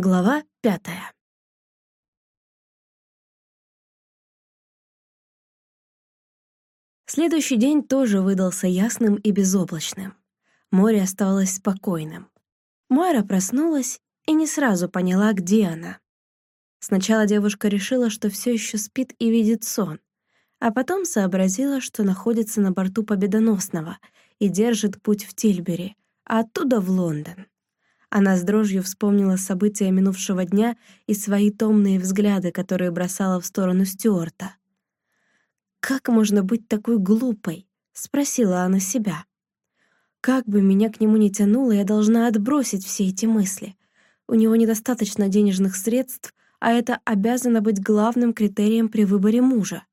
Глава пятая. Следующий день тоже выдался ясным и безоблачным. Море оставалось спокойным. Мойра проснулась и не сразу поняла, где она. Сначала девушка решила, что все еще спит и видит сон, а потом сообразила, что находится на борту Победоносного и держит путь в Тильбери, а оттуда в Лондон. Она с дрожью вспомнила события минувшего дня и свои томные взгляды, которые бросала в сторону Стюарта. «Как можно быть такой глупой?» — спросила она себя. «Как бы меня к нему ни тянуло, я должна отбросить все эти мысли. У него недостаточно денежных средств, а это обязано быть главным критерием при выборе мужа.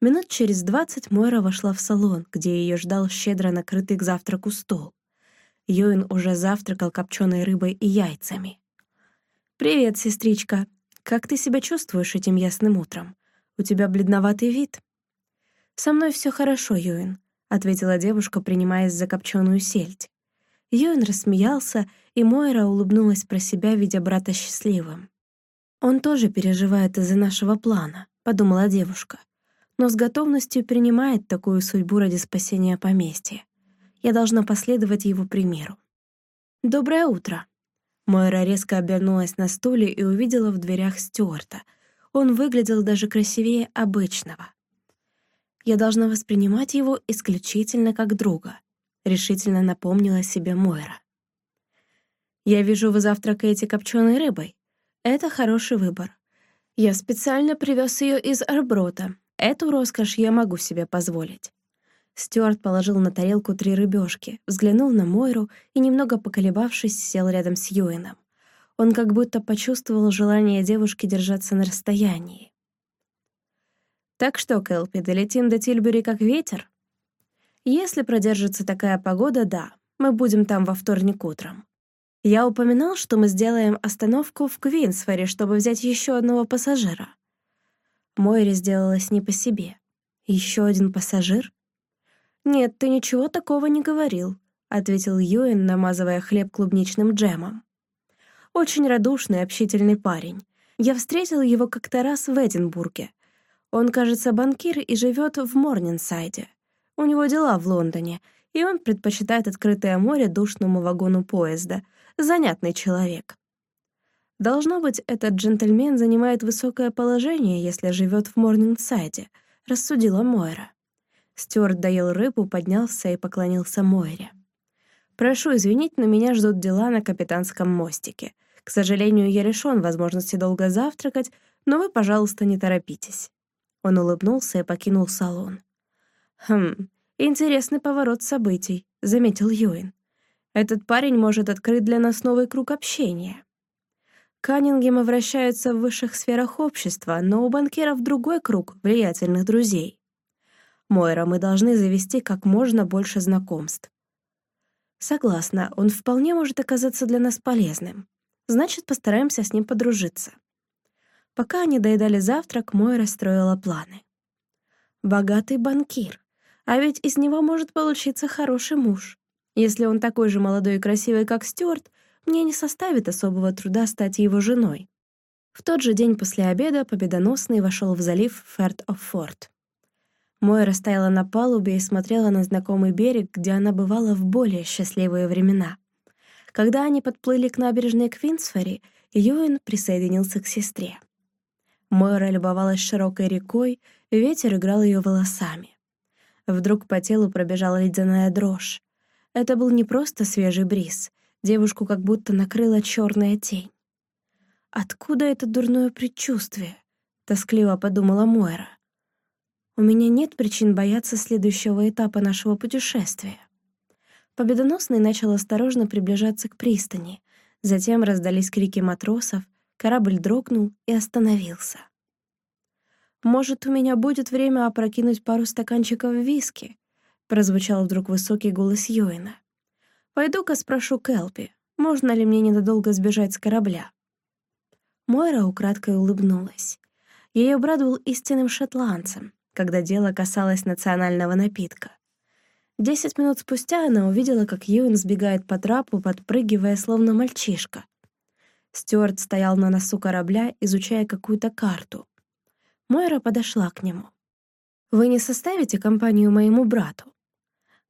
Минут через двадцать Мойра вошла в салон, где ее ждал щедро накрытый к завтраку стол. Йоин уже завтракал копченой рыбой и яйцами. «Привет, сестричка. Как ты себя чувствуешь этим ясным утром? У тебя бледноватый вид». «Со мной все хорошо, Йоин», — ответила девушка, принимаясь за копченую сельдь. Йоин рассмеялся, и Мойра улыбнулась про себя, видя брата счастливым. «Он тоже переживает из-за нашего плана», — подумала девушка, но с готовностью принимает такую судьбу ради спасения поместья. Я должна последовать его примеру. «Доброе утро!» Мойра резко обернулась на стуле и увидела в дверях Стюарта. Он выглядел даже красивее обычного. «Я должна воспринимать его исключительно как друга», — решительно напомнила себе Мойра. «Я вижу, вы завтракаете копченой рыбой. Это хороший выбор. Я специально привез ее из Арброта. Эту роскошь я могу себе позволить. Стюарт положил на тарелку три рыбешки, взглянул на Мойру и, немного поколебавшись, сел рядом с Юином. Он как будто почувствовал желание девушки держаться на расстоянии. «Так что, Кэлпи, долетим до Тильбери как ветер?» «Если продержится такая погода, да. Мы будем там во вторник утром. Я упоминал, что мы сделаем остановку в Квинсфоре, чтобы взять еще одного пассажира». Мойре сделалось не по себе. Еще один пассажир? «Нет, ты ничего такого не говорил», — ответил Юэн, намазывая хлеб клубничным джемом. «Очень радушный, общительный парень. Я встретил его как-то раз в Эдинбурге. Он, кажется, банкир и живет в Морнинсайде. У него дела в Лондоне, и он предпочитает открытое море душному вагону поезда. Занятный человек. Должно быть, этот джентльмен занимает высокое положение, если живет в Морнингсайде, рассудила Мойра. Стюарт доел рыбу, поднялся и поклонился Мойре. «Прошу извинить, но меня ждут дела на капитанском мостике. К сожалению, я лишён возможности долго завтракать, но вы, пожалуйста, не торопитесь». Он улыбнулся и покинул салон. «Хм, интересный поворот событий», — заметил Юин. «Этот парень может открыть для нас новый круг общения». Каннингемы вращаются в высших сферах общества, но у банкиров другой круг влиятельных друзей. Мойра, мы должны завести как можно больше знакомств. Согласна, он вполне может оказаться для нас полезным. Значит, постараемся с ним подружиться. Пока они доедали завтрак, Мойра строила планы. Богатый банкир. А ведь из него может получиться хороший муж. Если он такой же молодой и красивый, как Стюарт, мне не составит особого труда стать его женой. В тот же день после обеда победоносный вошел в залив Ферт-оф-Форт. Мойра стояла на палубе и смотрела на знакомый берег, где она бывала в более счастливые времена. Когда они подплыли к набережной Квинсфори, Юэн присоединился к сестре. Мойра любовалась широкой рекой, ветер играл ее волосами. Вдруг по телу пробежала ледяная дрожь. Это был не просто свежий бриз, девушку как будто накрыла черная тень. «Откуда это дурное предчувствие?» — тоскливо подумала Мойра. У меня нет причин бояться следующего этапа нашего путешествия. Победоносный начал осторожно приближаться к пристани. Затем раздались крики матросов, корабль дрогнул и остановился. «Может, у меня будет время опрокинуть пару стаканчиков виски?» прозвучал вдруг высокий голос Йоина. «Пойду-ка спрошу Келпи, можно ли мне ненадолго сбежать с корабля?» Мойра украдкой улыбнулась. Ее брат был истинным шотландцем, когда дело касалось национального напитка. Десять минут спустя она увидела, как Юэн сбегает по трапу, подпрыгивая, словно мальчишка. Стюарт стоял на носу корабля, изучая какую-то карту. Мойра подошла к нему. «Вы не составите компанию моему брату?»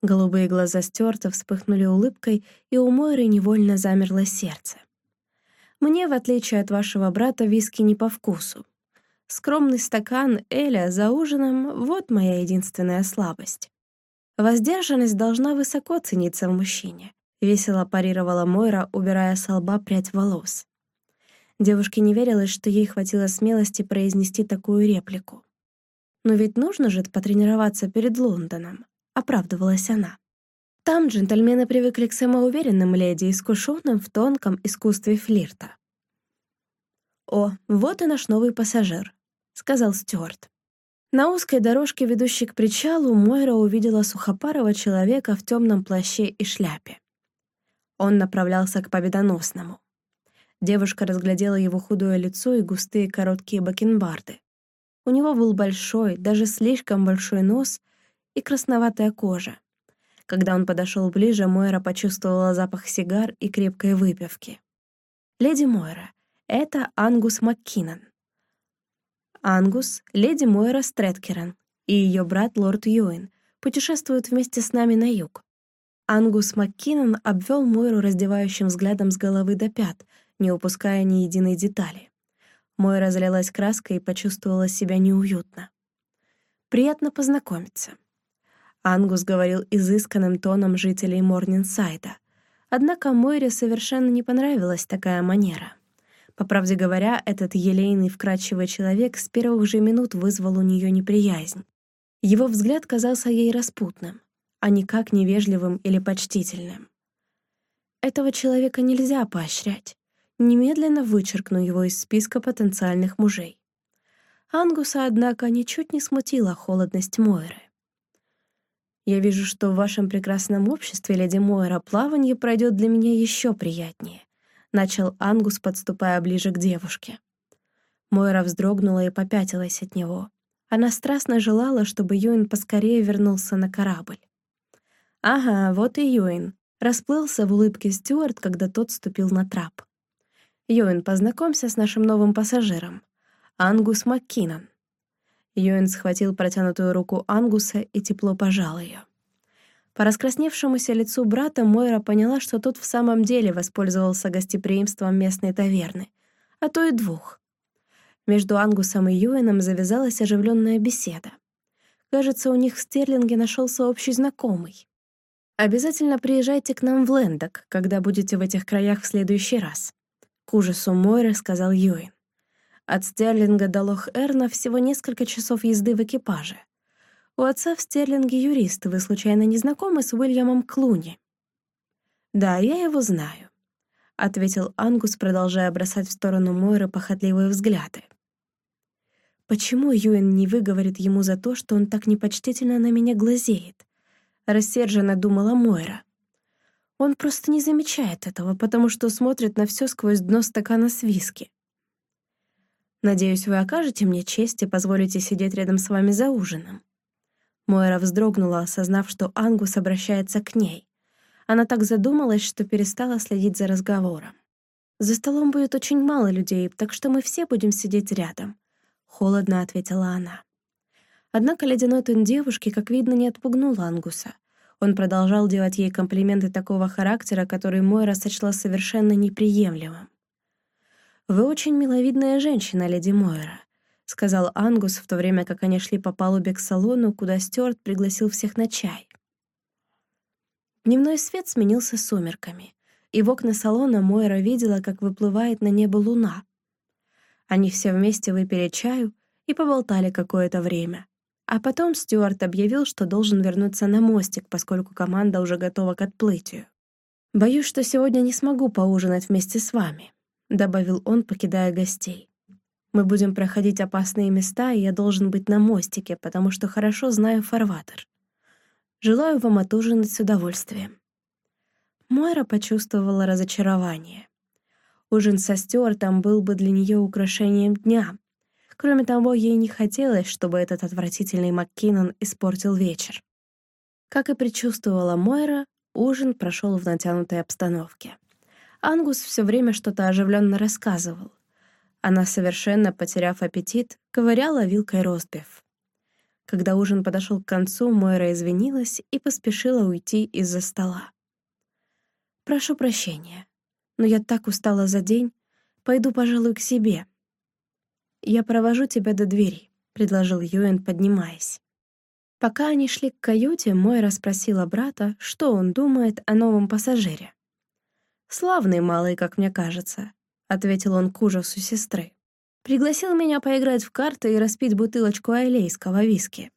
Голубые глаза Стюарта вспыхнули улыбкой, и у Мойры невольно замерло сердце. «Мне, в отличие от вашего брата, виски не по вкусу. Скромный стакан Эля за ужином — вот моя единственная слабость. Воздержанность должна высоко цениться в мужчине», — весело парировала Мойра, убирая с лба прядь волос. Девушке не верилось, что ей хватило смелости произнести такую реплику. «Но ведь нужно же потренироваться перед Лондоном», — оправдывалась она. Там джентльмены привыкли к самоуверенным леди, искушенным в тонком искусстве флирта. «О, вот и наш новый пассажир», — сказал Стюарт. На узкой дорожке, ведущей к причалу, Мойра увидела сухопарого человека в темном плаще и шляпе. Он направлялся к победоносному. Девушка разглядела его худое лицо и густые короткие бакенбарды. У него был большой, даже слишком большой нос и красноватая кожа. Когда он подошел ближе, Мойра почувствовала запах сигар и крепкой выпивки. «Леди Мойра, это Ангус МакКиннон». Ангус — леди Мойра Стрэткерон и ее брат лорд Юин путешествуют вместе с нами на юг. Ангус МакКиннон обвел Мойру раздевающим взглядом с головы до пят, не упуская ни единой детали. Мой разлилась краской и почувствовала себя неуютно. «Приятно познакомиться». Ангус говорил изысканным тоном жителей Морнинсайда. Однако Мойре совершенно не понравилась такая манера. По правде говоря, этот елейный вкрадчивый человек с первых же минут вызвал у нее неприязнь. Его взгляд казался ей распутным, а никак невежливым или почтительным. Этого человека нельзя поощрять немедленно вычеркну его из списка потенциальных мужей. Ангуса, однако, ничуть не смутила холодность Мойры. «Я вижу, что в вашем прекрасном обществе, леди Мойра, плавание пройдет для меня еще приятнее», — начал Ангус, подступая ближе к девушке. Мойра вздрогнула и попятилась от него. Она страстно желала, чтобы Юин поскорее вернулся на корабль. «Ага, вот и Юин», — расплылся в улыбке Стюарт, когда тот ступил на трап. Юэн, познакомься с нашим новым пассажиром. Ангус МакКиннон». Юэн схватил протянутую руку Ангуса и тепло пожал ее. По раскрасневшемуся лицу брата Мойра поняла, что тот в самом деле воспользовался гостеприимством местной таверны, а то и двух. Между Ангусом и Юэном завязалась оживленная беседа. Кажется, у них в Стерлинге нашелся общий знакомый. «Обязательно приезжайте к нам в Лендок, когда будете в этих краях в следующий раз», к ужасу Мойры сказал Юин. От Стерлинга до Лох-Эрна всего несколько часов езды в экипаже. У отца в Стерлинге юрист, вы случайно не знакомы с Уильямом Клуни? «Да, я его знаю», — ответил Ангус, продолжая бросать в сторону Мойры похотливые взгляды. «Почему Юин не выговорит ему за то, что он так непочтительно на меня глазеет?» — рассерженно думала Мойра. Он просто не замечает этого, потому что смотрит на все сквозь дно стакана с виски. Надеюсь, вы окажете мне честь и позволите сидеть рядом с вами за ужином. Мойра вздрогнула, осознав, что Ангус обращается к ней. Она так задумалась, что перестала следить за разговором. «За столом будет очень мало людей, так что мы все будем сидеть рядом», — холодно ответила она. Однако ледяной тон девушки, как видно, не отпугнул Ангуса — он продолжал делать ей комплименты такого характера, который Мойра сочла совершенно неприемлемым. «Вы очень миловидная женщина, леди Мойра», — сказал Ангус, в то время как они шли по палубе к салону, куда Стюарт пригласил всех на чай. Дневной свет сменился сумерками, и в окна салона Мойра видела, как выплывает на небо луна. Они все вместе выпили чаю и поболтали какое-то время. А потом Стюарт объявил, что должен вернуться на мостик, поскольку команда уже готова к отплытию. «Боюсь, что сегодня не смогу поужинать вместе с вами», — добавил он, покидая гостей. «Мы будем проходить опасные места, и я должен быть на мостике, потому что хорошо знаю фарватер. Желаю вам отужинать с удовольствием». Мойра почувствовала разочарование. Ужин со Стюартом был бы для нее украшением дня, Кроме того, ей не хотелось, чтобы этот отвратительный МакКиннон испортил вечер. Как и предчувствовала Мойра, ужин прошел в натянутой обстановке. Ангус все время что-то оживленно рассказывал. Она, совершенно потеряв аппетит, ковыряла вилкой ростбиф. Когда ужин подошел к концу, Мойра извинилась и поспешила уйти из-за стола. «Прошу прощения, но я так устала за день. Пойду, пожалуй, к себе». «Я провожу тебя до двери», — предложил Юэн, поднимаясь. Пока они шли к каюте, Мойра спросила брата, что он думает о новом пассажире. «Славный малый, как мне кажется», — ответил он к ужасу сестры. «Пригласил меня поиграть в карты и распить бутылочку айлейского виски».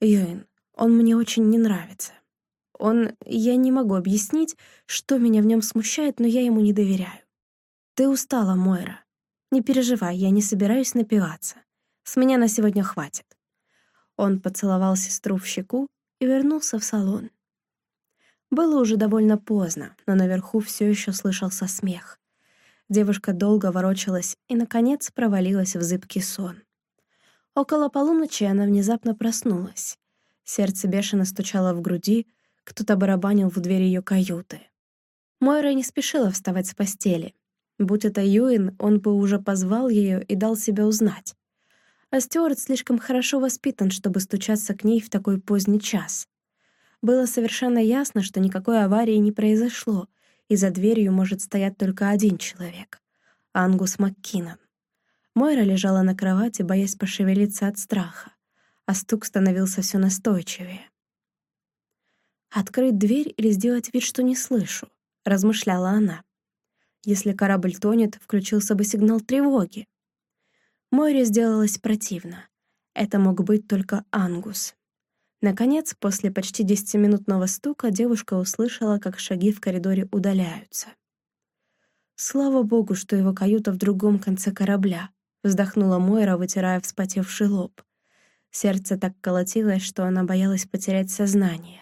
«Юэн, он мне очень не нравится. Он... Я не могу объяснить, что меня в нем смущает, но я ему не доверяю. Ты устала, Мойра. Не переживай, я не собираюсь напиваться. С меня на сегодня хватит». Он поцеловал сестру в щеку и вернулся в салон. Было уже довольно поздно, но наверху все еще слышался смех. Девушка долго ворочалась и, наконец, провалилась в зыбкий сон. Около полуночи она внезапно проснулась. Сердце бешено стучало в груди, кто-то барабанил в дверь ее каюты. Мойра не спешила вставать с постели. Будь это Юин, он бы уже позвал ее и дал себя узнать. А Стюарт слишком хорошо воспитан, чтобы стучаться к ней в такой поздний час. Было совершенно ясно, что никакой аварии не произошло, и за дверью может стоять только один человек — Ангус МакКиннон. Мойра лежала на кровати, боясь пошевелиться от страха, а стук становился все настойчивее. «Открыть дверь или сделать вид, что не слышу?» — размышляла она. Если корабль тонет, включился бы сигнал тревоги. Мойре сделалось противно. Это мог быть только Ангус. Наконец, после почти десятиминутного стука, девушка услышала, как шаги в коридоре удаляются. «Слава богу, что его каюта в другом конце корабля», — вздохнула Мойра, вытирая вспотевший лоб. Сердце так колотилось, что она боялась потерять сознание.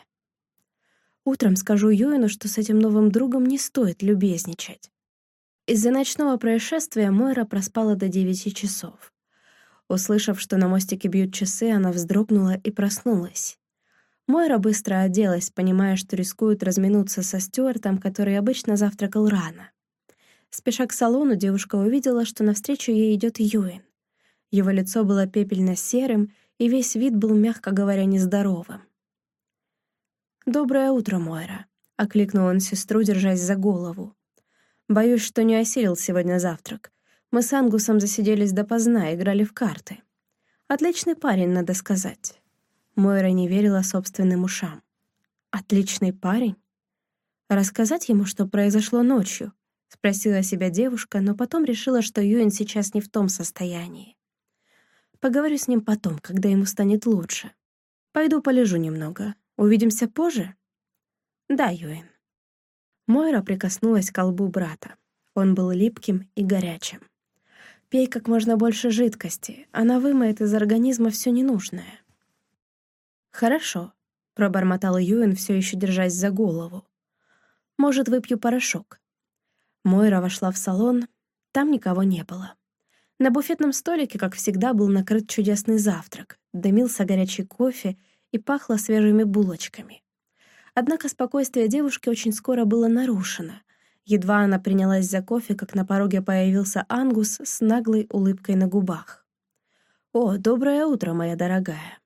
Утром скажу Юину, что с этим новым другом не стоит любезничать. Из-за ночного происшествия Мойра проспала до девяти часов. Услышав, что на мостике бьют часы, она вздрогнула и проснулась. Мойра быстро оделась, понимая, что рискует разминуться со Стюартом, который обычно завтракал рано. Спеша к салону, девушка увидела, что навстречу ей идет Юин. Его лицо было пепельно-серым, и весь вид был, мягко говоря, нездоровым. «Доброе утро, Мойра», — окликнул он сестру, держась за голову. «Боюсь, что не осилил сегодня завтрак. Мы с Ангусом засиделись допоздна, играли в карты. Отличный парень, надо сказать. Мойра не верила собственным ушам. Отличный парень? Рассказать ему, что произошло ночью? Спросила себя девушка, но потом решила, что Юэн сейчас не в том состоянии. Поговорю с ним потом, когда ему станет лучше. Пойду полежу немного. Увидимся позже? Да, Юэн. Мойра прикоснулась к колбу брата. Он был липким и горячим. Пей как можно больше жидкости, она вымоет из организма все ненужное. «Хорошо», — пробормотал Юэн, все еще держась за голову. «Может, выпью порошок». Мойра вошла в салон, там никого не было. На буфетном столике, как всегда, был накрыт чудесный завтрак, дымился горячий кофе и пахло свежими булочками. Однако спокойствие девушки очень скоро было нарушено, Едва она принялась за кофе, как на пороге появился Ангус с наглой улыбкой на губах. «О, доброе утро, моя дорогая!»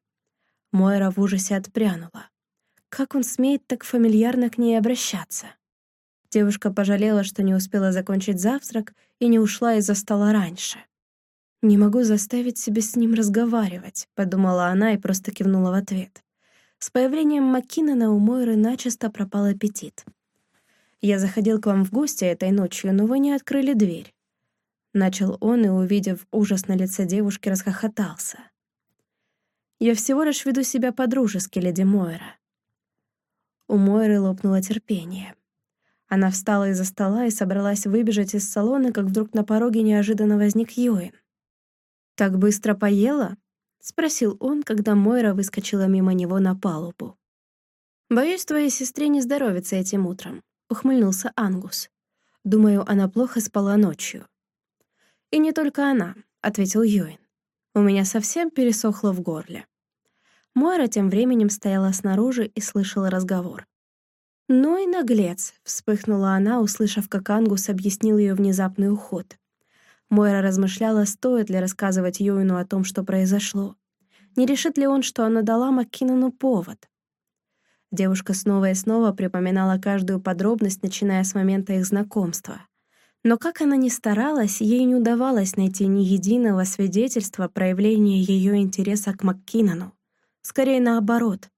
Мойра в ужасе отпрянула. Как он смеет так фамильярно к ней обращаться? Девушка пожалела, что не успела закончить завтрак и не ушла из-за стола раньше. «Не могу заставить себя с ним разговаривать», — подумала она и просто кивнула в ответ. С появлением Маккинона у Мойры начисто пропал аппетит. «Я заходил к вам в гости этой ночью, но вы не открыли дверь». Начал он и, увидев ужас на лице девушки, расхохотался. «Я всего лишь веду себя по-дружески, леди Мойра». У Мойры лопнуло терпение. Она встала из-за стола и собралась выбежать из салона, как вдруг на пороге неожиданно возник Юин. «Так быстро поела?» — спросил он, когда Мойра выскочила мимо него на палубу. «Боюсь, твоей сестре не здоровится этим утром. — ухмыльнулся Ангус. «Думаю, она плохо спала ночью». «И не только она», — ответил Юин. «У меня совсем пересохло в горле». Мойра тем временем стояла снаружи и слышала разговор. «Ну и наглец», — вспыхнула она, услышав, как Ангус объяснил ее внезапный уход. Мойра размышляла, стоит ли рассказывать Юину о том, что произошло. Не решит ли он, что она дала Маккинону повод? Девушка снова и снова припоминала каждую подробность, начиная с момента их знакомства. Но как она ни старалась, ей не удавалось найти ни единого свидетельства проявления ее интереса к Маккинону. Скорее наоборот.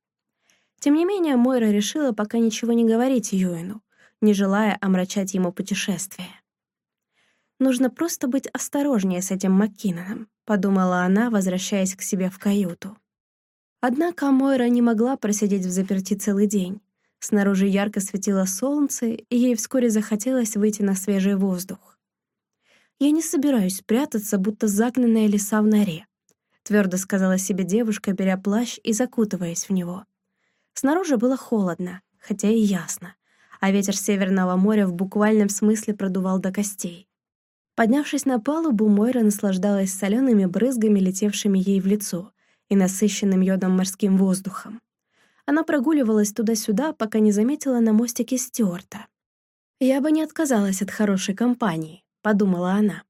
Тем не менее, Мойра решила пока ничего не говорить Юину, не желая омрачать ему путешествие. «Нужно просто быть осторожнее с этим Маккиноном», — подумала она, возвращаясь к себе в каюту. Однако Мойра не могла просидеть в заперти целый день. Снаружи ярко светило солнце, и ей вскоре захотелось выйти на свежий воздух. «Я не собираюсь прятаться, будто загнанная лиса в норе», твердо сказала себе девушка, беря плащ и закутываясь в него. Снаружи было холодно, хотя и ясно, а ветер Северного моря в буквальном смысле продувал до костей. Поднявшись на палубу, Мойра наслаждалась солеными брызгами, летевшими ей в лицо, и насыщенным йодом морским воздухом. Она прогуливалась туда-сюда, пока не заметила на мостике Стюарта. «Я бы не отказалась от хорошей компании», — подумала она.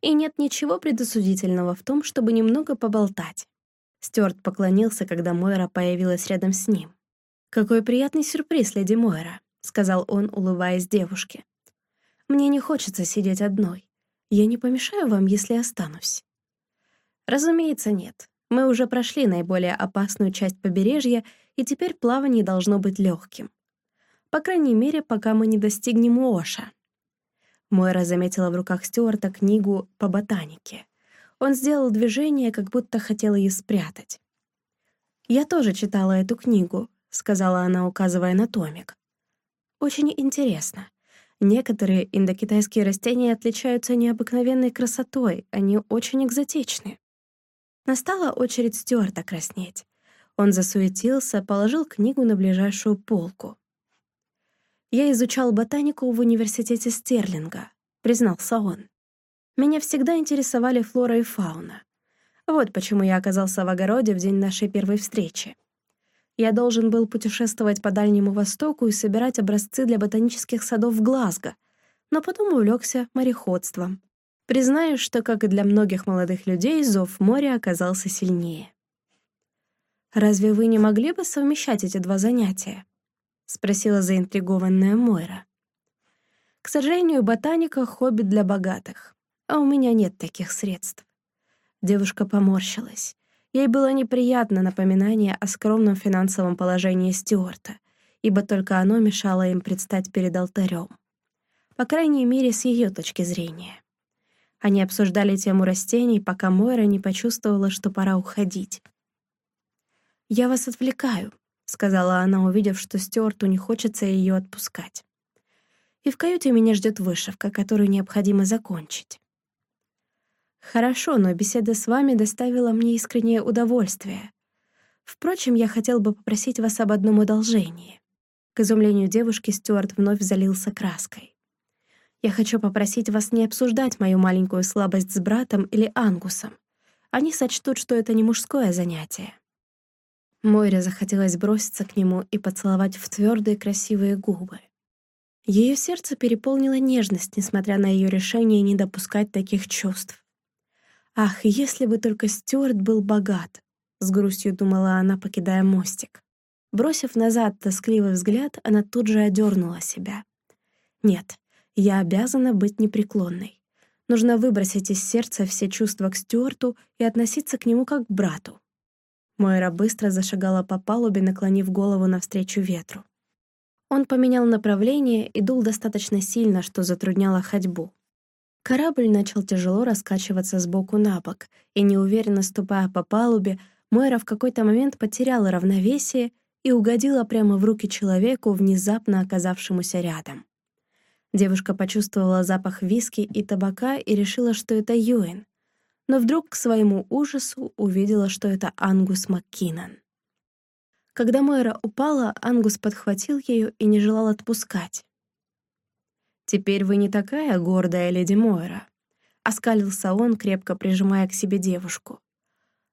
«И нет ничего предосудительного в том, чтобы немного поболтать». Стюарт поклонился, когда Мойра появилась рядом с ним. «Какой приятный сюрприз, леди Мойра», — сказал он, улыбаясь девушке. «Мне не хочется сидеть одной. Я не помешаю вам, если останусь?» «Разумеется, нет. Мы уже прошли наиболее опасную часть побережья и теперь плавание должно быть легким. По крайней мере, пока мы не достигнем Оша. Мойра заметила в руках Стюарта книгу по ботанике. Он сделал движение, как будто хотел ее спрятать. «Я тоже читала эту книгу», — сказала она, указывая на томик. «Очень интересно. Некоторые индокитайские растения отличаются необыкновенной красотой, они очень экзотичны». Настала очередь Стюарта краснеть. Он засуетился, положил книгу на ближайшую полку. «Я изучал ботанику в университете Стерлинга», — признался он. «Меня всегда интересовали флора и фауна. Вот почему я оказался в огороде в день нашей первой встречи. Я должен был путешествовать по Дальнему Востоку и собирать образцы для ботанических садов в Глазго, но потом увлекся мореходством. Признаю, что, как и для многих молодых людей, зов моря оказался сильнее. «Разве вы не могли бы совмещать эти два занятия?» — спросила заинтригованная Мойра. «К сожалению, ботаника — хобби для богатых, а у меня нет таких средств». Девушка поморщилась. Ей было неприятно напоминание о скромном финансовом положении Стюарта, ибо только оно мешало им предстать перед алтарем. По крайней мере, с ее точки зрения. Они обсуждали тему растений, пока Мойра не почувствовала, что пора уходить. «Я вас отвлекаю», — сказала она, увидев, что Стюарту не хочется ее отпускать. «И в каюте меня ждет вышивка, которую необходимо закончить». «Хорошо, но беседа с вами доставила мне искреннее удовольствие. Впрочем, я хотел бы попросить вас об одном одолжении». К изумлению девушки Стюарт вновь залился краской. «Я хочу попросить вас не обсуждать мою маленькую слабость с братом или Ангусом. Они сочтут, что это не мужское занятие. Мойре захотелось броситься к нему и поцеловать в твердые красивые губы. Ее сердце переполнило нежность, несмотря на ее решение не допускать таких чувств. «Ах, если бы только Стюарт был богат!» — с грустью думала она, покидая мостик. Бросив назад тоскливый взгляд, она тут же одернула себя. «Нет, я обязана быть непреклонной. Нужно выбросить из сердца все чувства к Стюарту и относиться к нему как к брату. Мойра быстро зашагала по палубе, наклонив голову навстречу ветру. Он поменял направление и дул достаточно сильно, что затрудняло ходьбу. Корабль начал тяжело раскачиваться с боку на бок, и, неуверенно ступая по палубе, Мойра в какой-то момент потеряла равновесие и угодила прямо в руки человеку, внезапно оказавшемуся рядом. Девушка почувствовала запах виски и табака и решила, что это Юэн, но вдруг к своему ужасу увидела, что это Ангус Маккинон. Когда Мойра упала, Ангус подхватил ее и не желал отпускать. «Теперь вы не такая гордая леди Мойра», — оскалился он, крепко прижимая к себе девушку.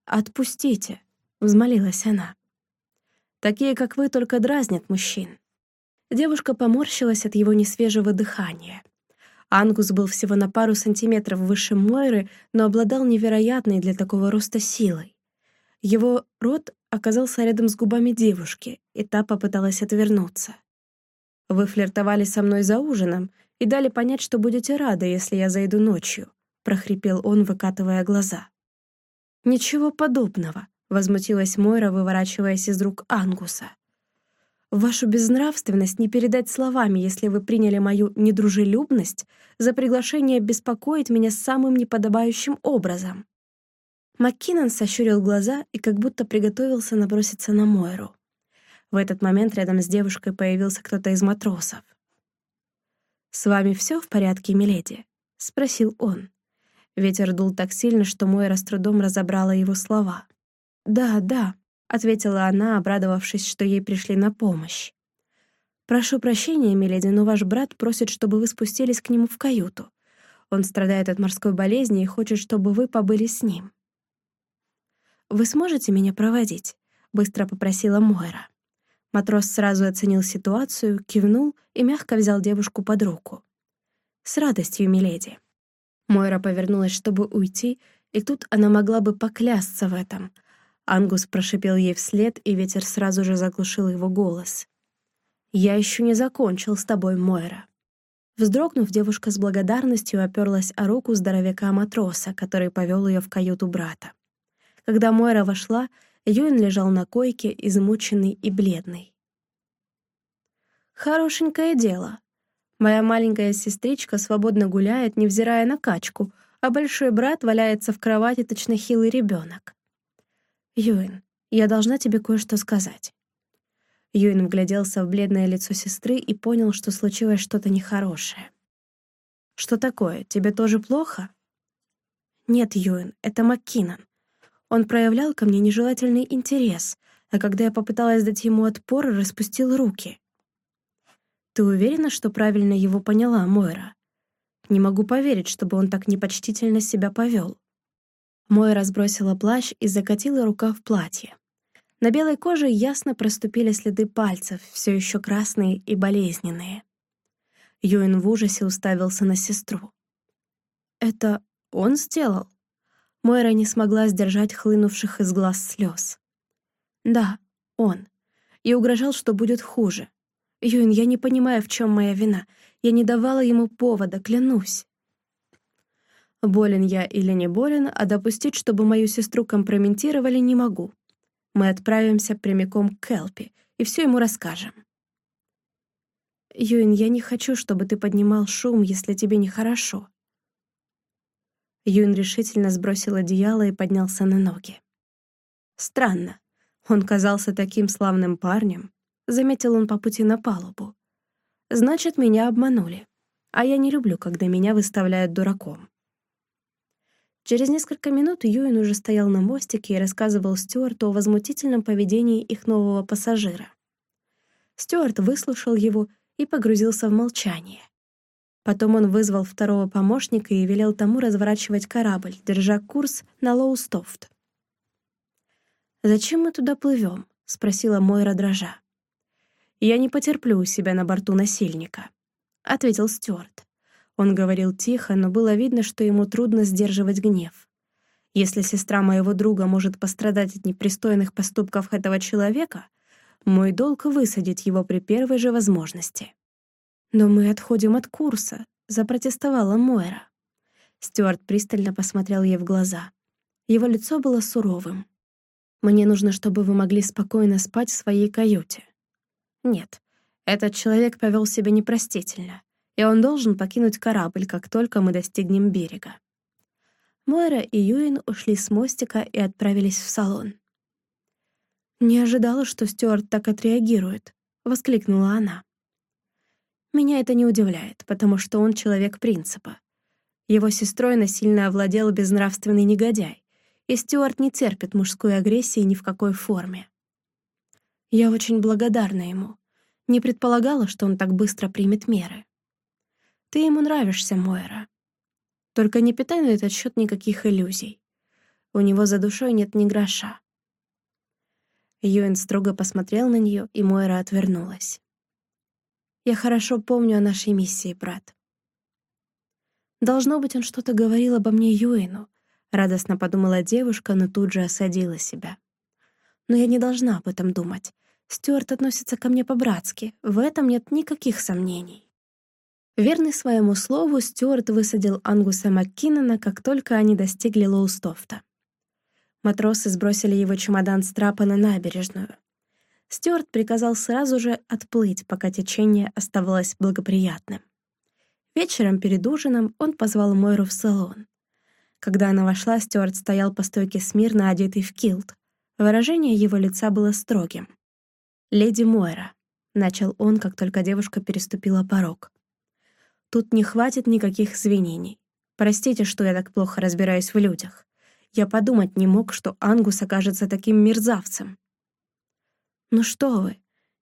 «Отпустите», — взмолилась она. «Такие, как вы, только дразнят мужчин. Девушка поморщилась от его несвежего дыхания. Ангус был всего на пару сантиметров выше Мойры, но обладал невероятной для такого роста силой. Его рот оказался рядом с губами девушки, и та попыталась отвернуться. «Вы флиртовали со мной за ужином и дали понять, что будете рады, если я зайду ночью», — прохрипел он, выкатывая глаза. «Ничего подобного», — возмутилась Мойра, выворачиваясь из рук Ангуса. Вашу безнравственность не передать словами, если вы приняли мою недружелюбность за приглашение беспокоить меня самым неподобающим образом. Маккинон сощурил глаза и как будто приготовился наброситься на Мойру. В этот момент рядом с девушкой появился кто-то из матросов. «С вами все в порядке, миледи?» — спросил он. Ветер дул так сильно, что Мойра с трудом разобрала его слова. «Да, да», ответила она, обрадовавшись, что ей пришли на помощь. «Прошу прощения, миледи, но ваш брат просит, чтобы вы спустились к нему в каюту. Он страдает от морской болезни и хочет, чтобы вы побыли с ним». «Вы сможете меня проводить?» — быстро попросила Мойра. Матрос сразу оценил ситуацию, кивнул и мягко взял девушку под руку. «С радостью, миледи». Мойра повернулась, чтобы уйти, и тут она могла бы поклясться в этом. Ангус прошипел ей вслед, и ветер сразу же заглушил его голос. «Я еще не закончил с тобой, Мойра». Вздрогнув, девушка с благодарностью оперлась о руку здоровяка-матроса, который повел ее в каюту брата. Когда Мойра вошла, Юин лежал на койке, измученный и бледный. «Хорошенькое дело. Моя маленькая сестричка свободно гуляет, невзирая на качку, а большой брат валяется в кровати точно хилый ребенок. «Юин, я должна тебе кое-что сказать». Юин вгляделся в бледное лицо сестры и понял, что случилось что-то нехорошее. «Что такое? Тебе тоже плохо?» «Нет, Юин, это МакКиннон. Он проявлял ко мне нежелательный интерес, а когда я попыталась дать ему отпор, распустил руки». «Ты уверена, что правильно его поняла, Мойра?» «Не могу поверить, чтобы он так непочтительно себя повел. Мой разбросила плащ и закатила рука в платье. На белой коже ясно проступили следы пальцев, все еще красные и болезненные. Юин в ужасе уставился на сестру. «Это он сделал?» Мойра не смогла сдержать хлынувших из глаз слез. «Да, он. И угрожал, что будет хуже. Юин, я не понимаю, в чем моя вина. Я не давала ему повода, клянусь». Болен я или не болен, а допустить, чтобы мою сестру компрометировали, не могу. Мы отправимся прямиком к Келпи и все ему расскажем. Юин, я не хочу, чтобы ты поднимал шум, если тебе нехорошо. Юин решительно сбросил одеяло и поднялся на ноги. Странно. Он казался таким славным парнем. Заметил он по пути на палубу. Значит, меня обманули. А я не люблю, когда меня выставляют дураком. Через несколько минут Юин уже стоял на мостике и рассказывал Стюарту о возмутительном поведении их нового пассажира. Стюарт выслушал его и погрузился в молчание. Потом он вызвал второго помощника и велел тому разворачивать корабль, держа курс на Лоустофт. «Зачем мы туда плывем?» — спросила Мойра дрожа. «Я не потерплю у себя на борту насильника», — ответил Стюарт. Он говорил тихо, но было видно, что ему трудно сдерживать гнев. Если сестра моего друга может пострадать от непристойных поступков этого человека, мой долг — высадить его при первой же возможности. «Но мы отходим от курса», — запротестовала Мойра. Стюарт пристально посмотрел ей в глаза. Его лицо было суровым. «Мне нужно, чтобы вы могли спокойно спать в своей каюте». «Нет, этот человек повел себя непростительно и он должен покинуть корабль, как только мы достигнем берега. Мойра и Юин ушли с мостика и отправились в салон. «Не ожидала, что Стюарт так отреагирует», — воскликнула она. «Меня это не удивляет, потому что он человек принципа. Его сестрой насильно овладел безнравственный негодяй, и Стюарт не терпит мужской агрессии ни в какой форме. Я очень благодарна ему. Не предполагала, что он так быстро примет меры. Ты ему нравишься, Мойра. Только не питай на этот счет никаких иллюзий. У него за душой нет ни гроша. Юэн строго посмотрел на нее, и Мойра отвернулась. Я хорошо помню о нашей миссии, брат. Должно быть, он что-то говорил обо мне Юину, радостно подумала девушка, но тут же осадила себя. Но я не должна об этом думать. Стюарт относится ко мне по-братски, в этом нет никаких сомнений. Верный своему слову, Стюарт высадил Ангуса Маккинона, как только они достигли Лоустофта. Матросы сбросили его чемодан с трапа на набережную. Стюарт приказал сразу же отплыть, пока течение оставалось благоприятным. Вечером перед ужином он позвал Мойру в салон. Когда она вошла, Стюарт стоял по стойке смирно, одетый в килт. Выражение его лица было строгим. «Леди Мойра», — начал он, как только девушка переступила порог. «Тут не хватит никаких извинений. Простите, что я так плохо разбираюсь в людях. Я подумать не мог, что Ангус окажется таким мерзавцем». «Ну что вы,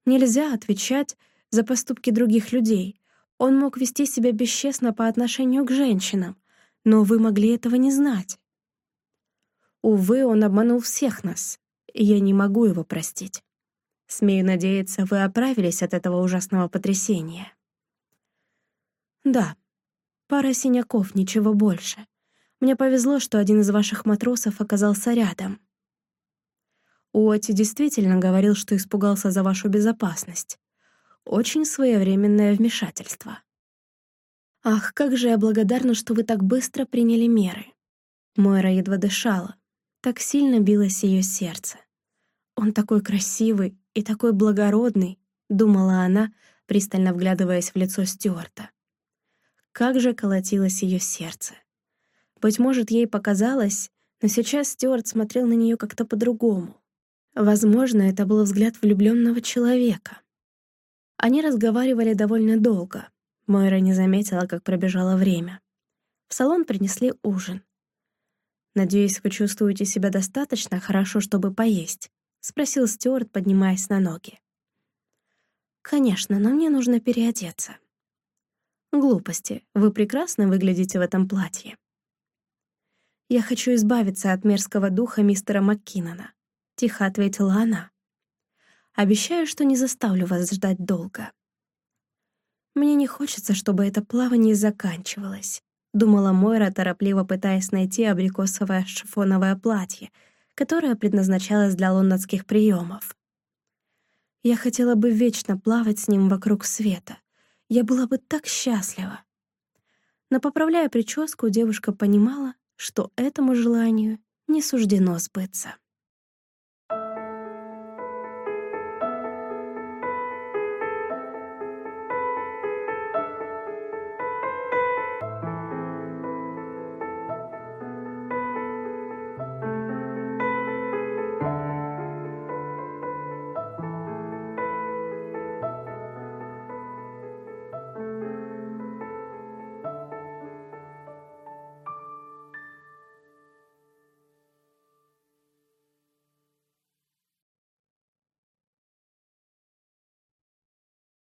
нельзя отвечать за поступки других людей. Он мог вести себя бесчестно по отношению к женщинам, но вы могли этого не знать. Увы, он обманул всех нас, и я не могу его простить. Смею надеяться, вы оправились от этого ужасного потрясения. Да, пара синяков, ничего больше. Мне повезло, что один из ваших матросов оказался рядом. Уотти действительно говорил, что испугался за вашу безопасность. Очень своевременное вмешательство. Ах, как же я благодарна, что вы так быстро приняли меры. Мойра едва дышала. Так сильно билось ее сердце. Он такой красивый и такой благородный, думала она, пристально вглядываясь в лицо Стюарта. Как же колотилось ее сердце. Быть может, ей показалось, но сейчас Стюарт смотрел на нее как-то по-другому. Возможно, это был взгляд влюбленного человека. Они разговаривали довольно долго. Мойра не заметила, как пробежало время. В салон принесли ужин. «Надеюсь, вы чувствуете себя достаточно хорошо, чтобы поесть?» — спросил Стюарт, поднимаясь на ноги. «Конечно, но мне нужно переодеться». «Глупости. Вы прекрасно выглядите в этом платье». «Я хочу избавиться от мерзкого духа мистера МакКиннона», — тихо ответила она. Обещаю, что не заставлю вас ждать долго. Мне не хочется, чтобы это плавание заканчивалось, думала Мойра, торопливо пытаясь найти абрикосовое шифоновое платье, которое предназначалось для лондонских приемов. Я хотела бы вечно плавать с ним вокруг света. Я была бы так счастлива. Но, поправляя прическу, девушка понимала, что этому желанию не суждено сбыться.